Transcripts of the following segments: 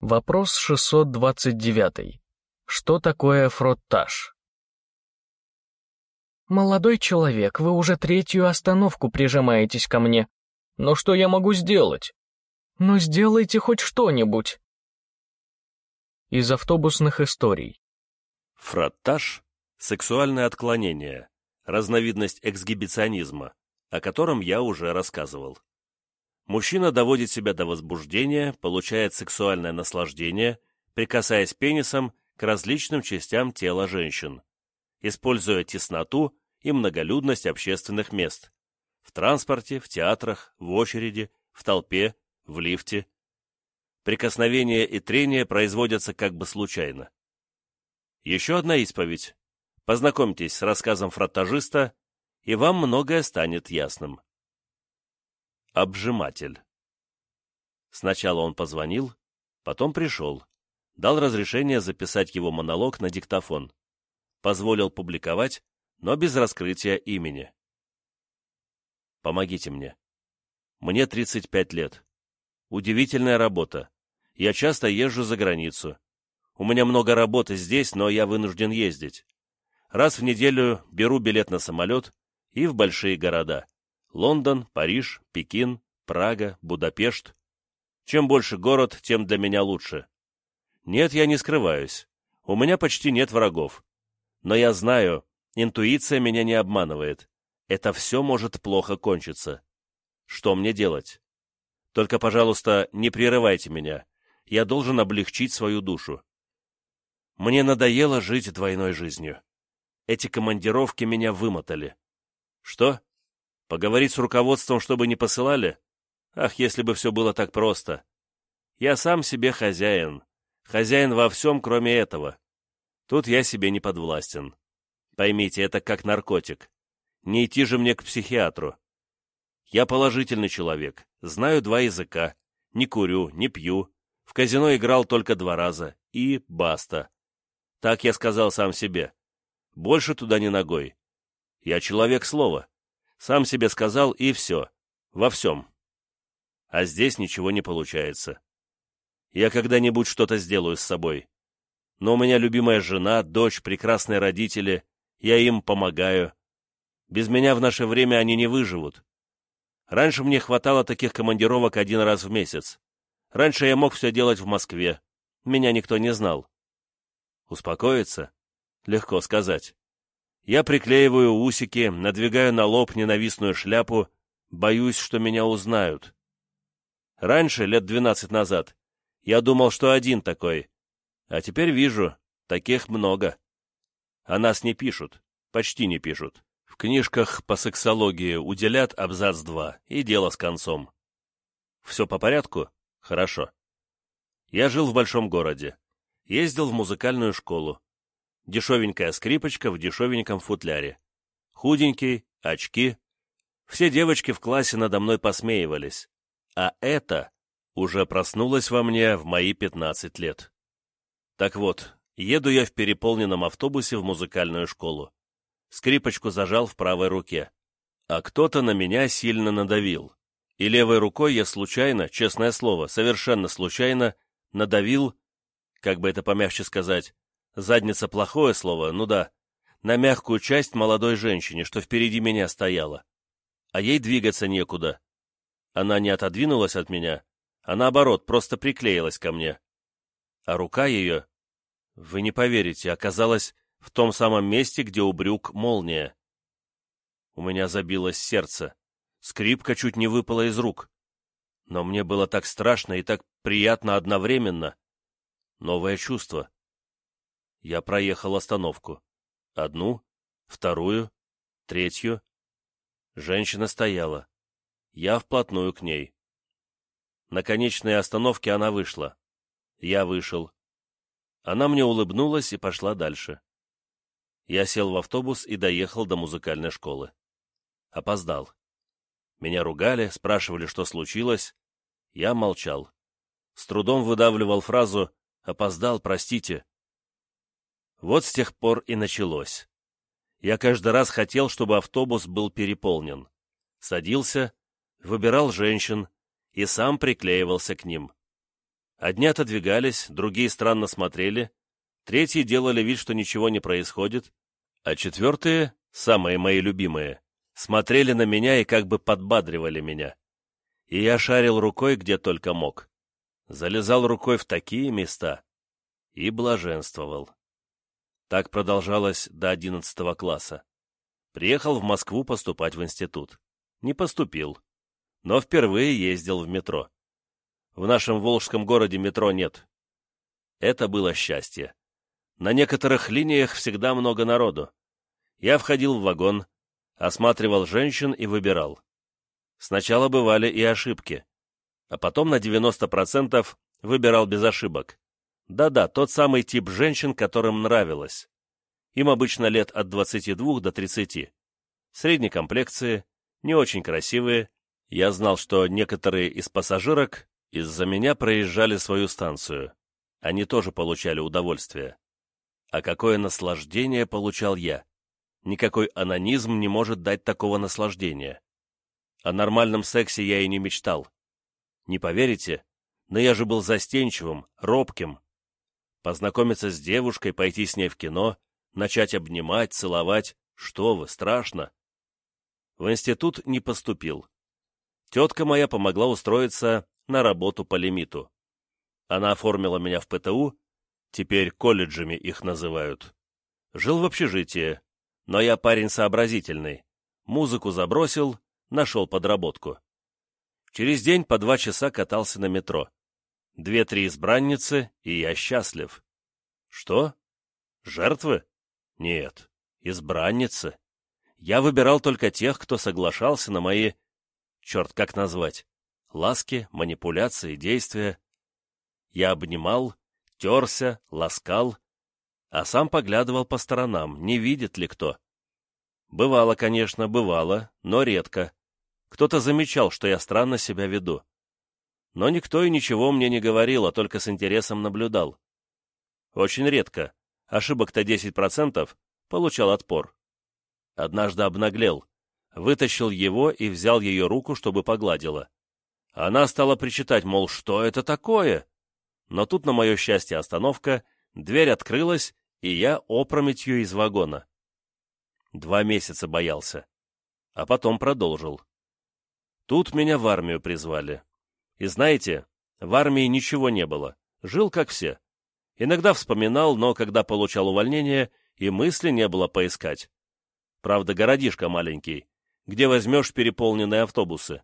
Вопрос 629. Что такое фроттаж? «Молодой человек, вы уже третью остановку прижимаетесь ко мне. Но что я могу сделать?» «Ну сделайте хоть что-нибудь». Из автобусных историй. Фроттаж – сексуальное отклонение, разновидность эксгибиционизма, о котором я уже рассказывал. Мужчина доводит себя до возбуждения, получает сексуальное наслаждение, прикасаясь пенисом к различным частям тела женщин, используя тесноту и многолюдность общественных мест – в транспорте, в театрах, в очереди, в толпе, в лифте. Прикосновение и трение производятся как бы случайно. Еще одна исповедь. Познакомьтесь с рассказом фраттажиста, и вам многое станет ясным. Обжиматель. Сначала он позвонил, потом пришел, дал разрешение записать его монолог на диктофон, позволил публиковать, но без раскрытия имени. Помогите мне. Мне 35 лет. Удивительная работа. Я часто езжу за границу. У меня много работы здесь, но я вынужден ездить. Раз в неделю беру билет на самолет и в большие города. Лондон, Париж, Пекин, Прага, Будапешт. Чем больше город, тем для меня лучше. Нет, я не скрываюсь. У меня почти нет врагов. Но я знаю, интуиция меня не обманывает. Это все может плохо кончиться. Что мне делать? Только, пожалуйста, не прерывайте меня. Я должен облегчить свою душу. Мне надоело жить двойной жизнью. Эти командировки меня вымотали. Что? Поговорить с руководством, чтобы не посылали? Ах, если бы все было так просто. Я сам себе хозяин. Хозяин во всем, кроме этого. Тут я себе не подвластен. Поймите, это как наркотик. Не идти же мне к психиатру. Я положительный человек, знаю два языка, не курю, не пью, в казино играл только два раза, и баста. Так я сказал сам себе. Больше туда не ногой. Я человек слова. Сам себе сказал, и все. Во всем. А здесь ничего не получается. Я когда-нибудь что-то сделаю с собой. Но у меня любимая жена, дочь, прекрасные родители. Я им помогаю. Без меня в наше время они не выживут. Раньше мне хватало таких командировок один раз в месяц. Раньше я мог все делать в Москве. Меня никто не знал. Успокоиться? Легко сказать. Я приклеиваю усики, надвигаю на лоб ненавистную шляпу, боюсь, что меня узнают. Раньше, лет двенадцать назад, я думал, что один такой. А теперь вижу, таких много. О нас не пишут, почти не пишут. В книжках по сексологии уделят абзац 2, и дело с концом. Все по порядку? Хорошо. Я жил в большом городе. Ездил в музыкальную школу. Дешевенькая скрипочка в дешевеньком футляре. Худенький, очки. Все девочки в классе надо мной посмеивались. А это уже проснулось во мне в мои 15 лет. Так вот, еду я в переполненном автобусе в музыкальную школу. Скрипочку зажал в правой руке. А кто-то на меня сильно надавил. И левой рукой я случайно, честное слово, совершенно случайно, надавил, как бы это помягче сказать, Задница — плохое слово, ну да. На мягкую часть молодой женщине, что впереди меня стояла. А ей двигаться некуда. Она не отодвинулась от меня, а наоборот, просто приклеилась ко мне. А рука ее, вы не поверите, оказалась в том самом месте, где у брюк молния. У меня забилось сердце. Скрипка чуть не выпала из рук. Но мне было так страшно и так приятно одновременно. Новое чувство. Я проехал остановку. Одну, вторую, третью. Женщина стояла. Я вплотную к ней. На конечной остановке она вышла. Я вышел. Она мне улыбнулась и пошла дальше. Я сел в автобус и доехал до музыкальной школы. Опоздал. Меня ругали, спрашивали, что случилось. Я молчал. С трудом выдавливал фразу «Опоздал, простите». Вот с тех пор и началось. Я каждый раз хотел, чтобы автобус был переполнен. Садился, выбирал женщин и сам приклеивался к ним. Одни отодвигались, другие странно смотрели, третьи делали вид, что ничего не происходит, а четвертые, самые мои любимые, смотрели на меня и как бы подбадривали меня. И я шарил рукой, где только мог. Залезал рукой в такие места и блаженствовал. Так продолжалось до одиннадцатого класса. Приехал в Москву поступать в институт. Не поступил, но впервые ездил в метро. В нашем волжском городе метро нет. Это было счастье. На некоторых линиях всегда много народу. Я входил в вагон, осматривал женщин и выбирал. Сначала бывали и ошибки, а потом на 90% выбирал без ошибок. Да-да, тот самый тип женщин, которым нравилось. Им обычно лет от 22 до 30. Средней комплекции, не очень красивые. Я знал, что некоторые из пассажирок из-за меня проезжали свою станцию. Они тоже получали удовольствие. А какое наслаждение получал я! Никакой анонизм не может дать такого наслаждения. О нормальном сексе я и не мечтал. Не поверите, но я же был застенчивым, робким, Познакомиться с девушкой, пойти с ней в кино, начать обнимать, целовать. Что вы, страшно. В институт не поступил. Тетка моя помогла устроиться на работу по лимиту. Она оформила меня в ПТУ, теперь колледжами их называют. Жил в общежитии, но я парень сообразительный. Музыку забросил, нашел подработку. Через день по два часа катался на метро. Две-три избранницы, и я счастлив. Что? Жертвы? Нет, избранницы. Я выбирал только тех, кто соглашался на мои... Черт, как назвать? Ласки, манипуляции, действия. Я обнимал, терся, ласкал, а сам поглядывал по сторонам, не видит ли кто. Бывало, конечно, бывало, но редко. Кто-то замечал, что я странно себя веду но никто и ничего мне не говорил, а только с интересом наблюдал. Очень редко, ошибок-то 10%, получал отпор. Однажды обнаглел, вытащил его и взял ее руку, чтобы погладила. Она стала причитать, мол, что это такое? Но тут, на мое счастье, остановка, дверь открылась, и я опрометью из вагона. Два месяца боялся, а потом продолжил. Тут меня в армию призвали. И знаете, в армии ничего не было. Жил как все. Иногда вспоминал, но когда получал увольнение, и мысли не было поискать. Правда, городишко маленький, где возьмешь переполненные автобусы.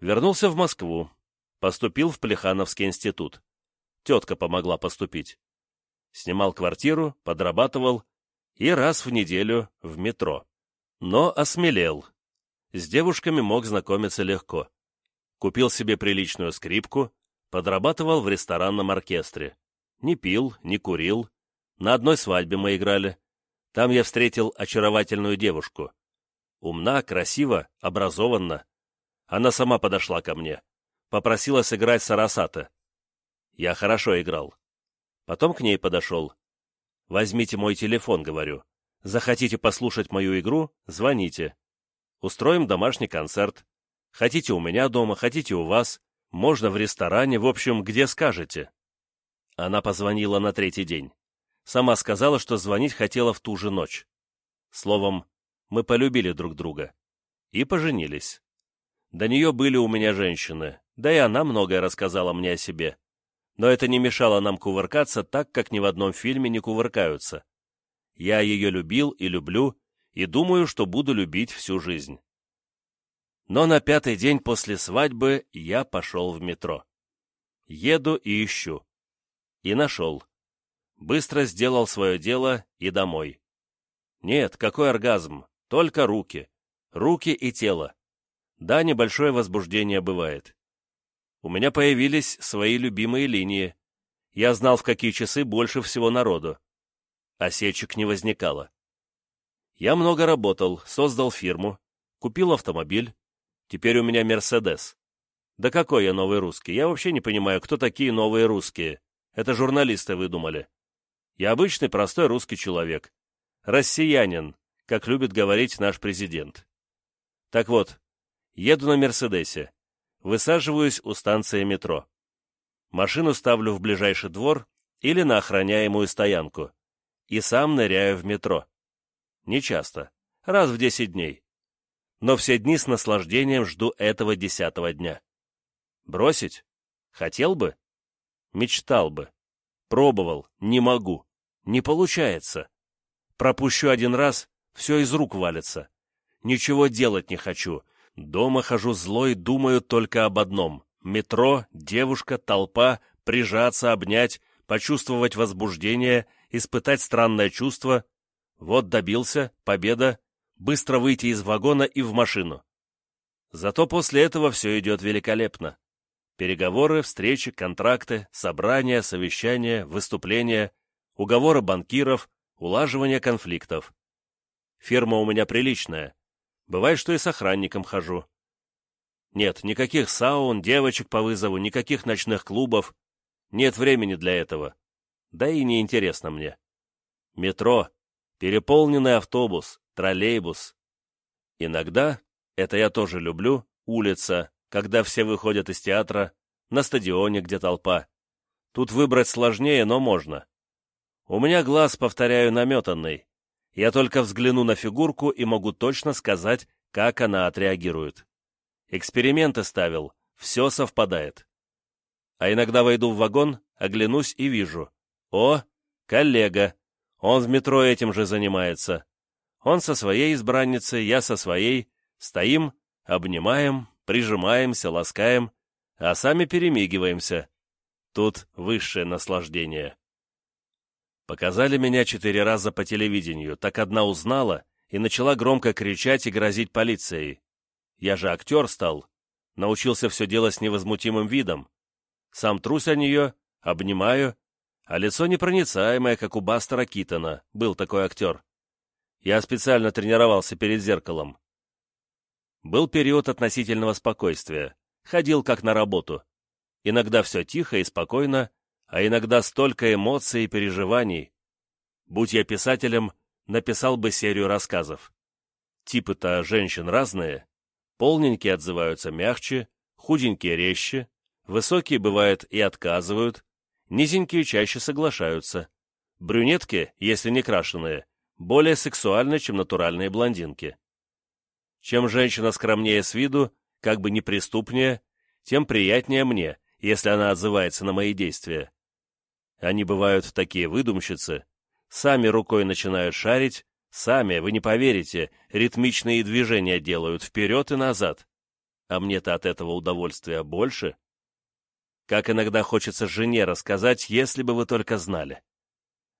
Вернулся в Москву. Поступил в Плехановский институт. Тетка помогла поступить. Снимал квартиру, подрабатывал и раз в неделю в метро. Но осмелел. С девушками мог знакомиться легко купил себе приличную скрипку, подрабатывал в ресторанном оркестре. Не пил, не курил. На одной свадьбе мы играли. Там я встретил очаровательную девушку. Умна, красива, образованна. Она сама подошла ко мне. Попросила сыграть Сарасата. Я хорошо играл. Потом к ней подошел. «Возьмите мой телефон», — говорю. «Захотите послушать мою игру? Звоните. Устроим домашний концерт. Хотите у меня дома, хотите у вас. Можно в ресторане, в общем, где скажете». Она позвонила на третий день. Сама сказала, что звонить хотела в ту же ночь. Словом, мы полюбили друг друга. И поженились. До нее были у меня женщины, да и она многое рассказала мне о себе. Но это не мешало нам кувыркаться так, как ни в одном фильме не кувыркаются. Я ее любил и люблю, и думаю, что буду любить всю жизнь. Но на пятый день после свадьбы я пошел в метро. Еду и ищу. И нашел. Быстро сделал свое дело и домой. Нет, какой оргазм, только руки. Руки и тело. Да, небольшое возбуждение бывает. У меня появились свои любимые линии. Я знал, в какие часы больше всего народу. Осечек не возникало. Я много работал, создал фирму, купил автомобиль, Теперь у меня Мерседес. Да какой я новый русский? Я вообще не понимаю, кто такие новые русские. Это журналисты выдумали. Я обычный простой русский человек. Россиянин, как любит говорить наш президент. Так вот, еду на Мерседесе. Высаживаюсь у станции метро. машину ставлю в ближайший двор или на охраняемую стоянку, и сам ныряю в метро. Не часто, раз в десять дней. Но все дни с наслаждением жду этого десятого дня. Бросить? Хотел бы? Мечтал бы. Пробовал, не могу. Не получается. Пропущу один раз, все из рук валится. Ничего делать не хочу. Дома хожу злой, думаю только об одном. Метро, девушка, толпа, прижаться, обнять, почувствовать возбуждение, испытать странное чувство. Вот добился, победа, быстро выйти из вагона и в машину. Зато после этого все идет великолепно. Переговоры, встречи, контракты, собрания, совещания, выступления, уговоры банкиров, улаживание конфликтов. Фирма у меня приличная. Бывает, что и с охранником хожу. Нет, никаких саун, девочек по вызову, никаких ночных клубов. Нет времени для этого. Да и не интересно мне. Метро, переполненный автобус, троллейбус. Иногда, это я тоже люблю, улица, когда все выходят из театра, на стадионе, где толпа. Тут выбрать сложнее, но можно. У меня глаз, повторяю, наметанный. Я только взгляну на фигурку и могу точно сказать, как она отреагирует. Эксперименты ставил, все совпадает. А иногда войду в вагон, оглянусь и вижу. О, коллега, он в метро этим же занимается. Он со своей избранницей, я со своей. Стоим, обнимаем, прижимаемся, ласкаем, а сами перемигиваемся. Тут высшее наслаждение. Показали меня четыре раза по телевидению, так одна узнала и начала громко кричать и грозить полицией. Я же актер стал, научился все делать с невозмутимым видом. Сам трусь о нее, обнимаю, а лицо непроницаемое, как у Бастера Китона, был такой актер. Я специально тренировался перед зеркалом. Был период относительного спокойствия. Ходил как на работу. Иногда все тихо и спокойно, а иногда столько эмоций и переживаний. Будь я писателем, написал бы серию рассказов. Типы-то женщин разные. Полненькие отзываются мягче, худенькие резче, высокие бывают и отказывают, низенькие чаще соглашаются. Брюнетки, если не крашеные, более сексуальны, чем натуральные блондинки. Чем женщина скромнее с виду, как бы неприступнее, тем приятнее мне, если она отзывается на мои действия. Они бывают такие выдумщицы, сами рукой начинают шарить, сами, вы не поверите, ритмичные движения делают вперед и назад. А мне-то от этого удовольствия больше. Как иногда хочется жене рассказать, если бы вы только знали.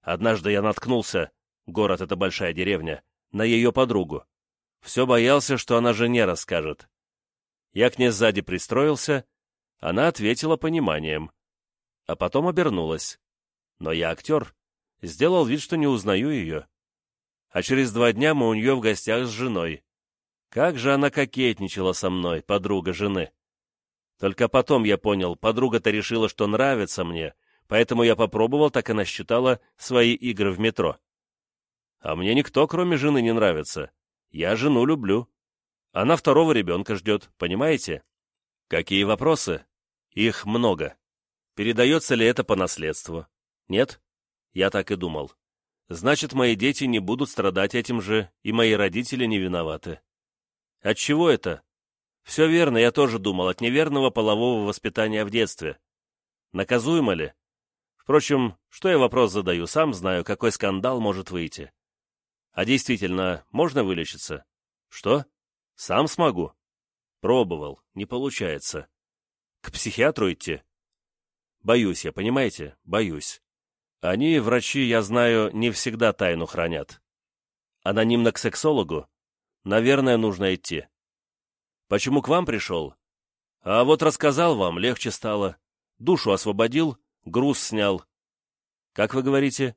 Однажды я наткнулся, город — это большая деревня, на ее подругу. Все боялся, что она жене расскажет. Я к ней сзади пристроился, она ответила пониманием. А потом обернулась. Но я актер, сделал вид, что не узнаю ее. А через два дня мы у нее в гостях с женой. Как же она кокетничала со мной, подруга жены. Только потом я понял, подруга-то решила, что нравится мне, поэтому я попробовал, так она считала, свои игры в метро. А мне никто, кроме жены, не нравится. Я жену люблю. Она второго ребенка ждет, понимаете? Какие вопросы? Их много. Передается ли это по наследству? Нет? Я так и думал. Значит, мои дети не будут страдать этим же, и мои родители не виноваты. От чего это? Все верно, я тоже думал, от неверного полового воспитания в детстве. Наказуемо ли? Впрочем, что я вопрос задаю, сам знаю, какой скандал может выйти. А действительно, можно вылечиться? Что? Сам смогу? Пробовал, не получается. К психиатру идти? Боюсь я, понимаете? Боюсь. Они, врачи, я знаю, не всегда тайну хранят. Анонимно к сексологу? Наверное, нужно идти. Почему к вам пришел? А вот рассказал вам, легче стало. Душу освободил, груз снял. Как вы говорите?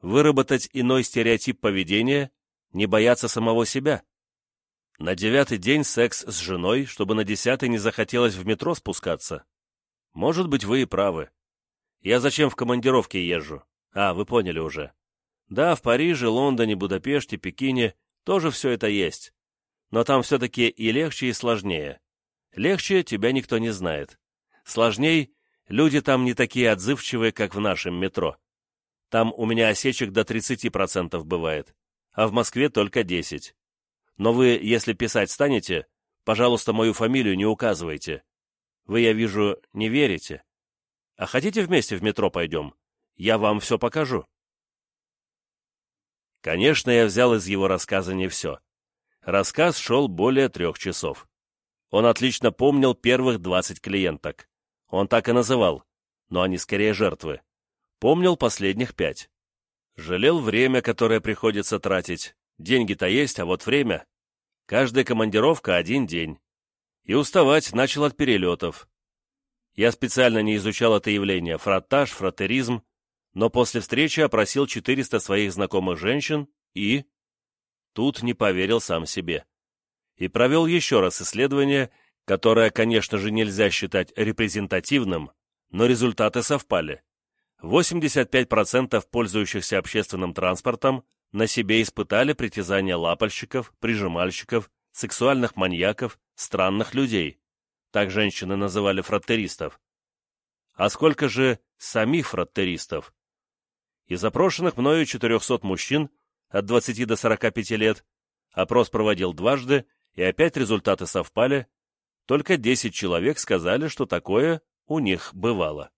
Выработать иной стереотип поведения, не бояться самого себя. На девятый день секс с женой, чтобы на десятый не захотелось в метро спускаться. Может быть, вы и правы. Я зачем в командировке езжу? А, вы поняли уже. Да, в Париже, Лондоне, Будапеште, Пекине тоже все это есть. Но там все-таки и легче, и сложнее. Легче тебя никто не знает. Сложней Люди там не такие отзывчивые, как в нашем метро. Там у меня осечек до 30% бывает, а в Москве только 10. Но вы, если писать станете, пожалуйста, мою фамилию не указывайте. Вы, я вижу, не верите. А хотите вместе в метро пойдем? Я вам все покажу. Конечно, я взял из его рассказа не все. Рассказ шел более трех часов. Он отлично помнил первых 20 клиенток. Он так и называл, но они скорее жертвы. Помнил последних пять. Жалел время, которое приходится тратить. Деньги-то есть, а вот время. Каждая командировка один день. И уставать начал от перелетов. Я специально не изучал это явление, фраттаж, фратеризм, но после встречи опросил 400 своих знакомых женщин и... Тут не поверил сам себе. И провел еще раз исследование, которое, конечно же, нельзя считать репрезентативным, но результаты совпали. 85% пользующихся общественным транспортом на себе испытали притязания лапальщиков, прижимальщиков, сексуальных маньяков, странных людей. Так женщины называли фраттеристов. А сколько же самих фраттеристов? Из опрошенных мною 400 мужчин от 20 до 45 лет опрос проводил дважды, и опять результаты совпали. Только 10 человек сказали, что такое у них бывало.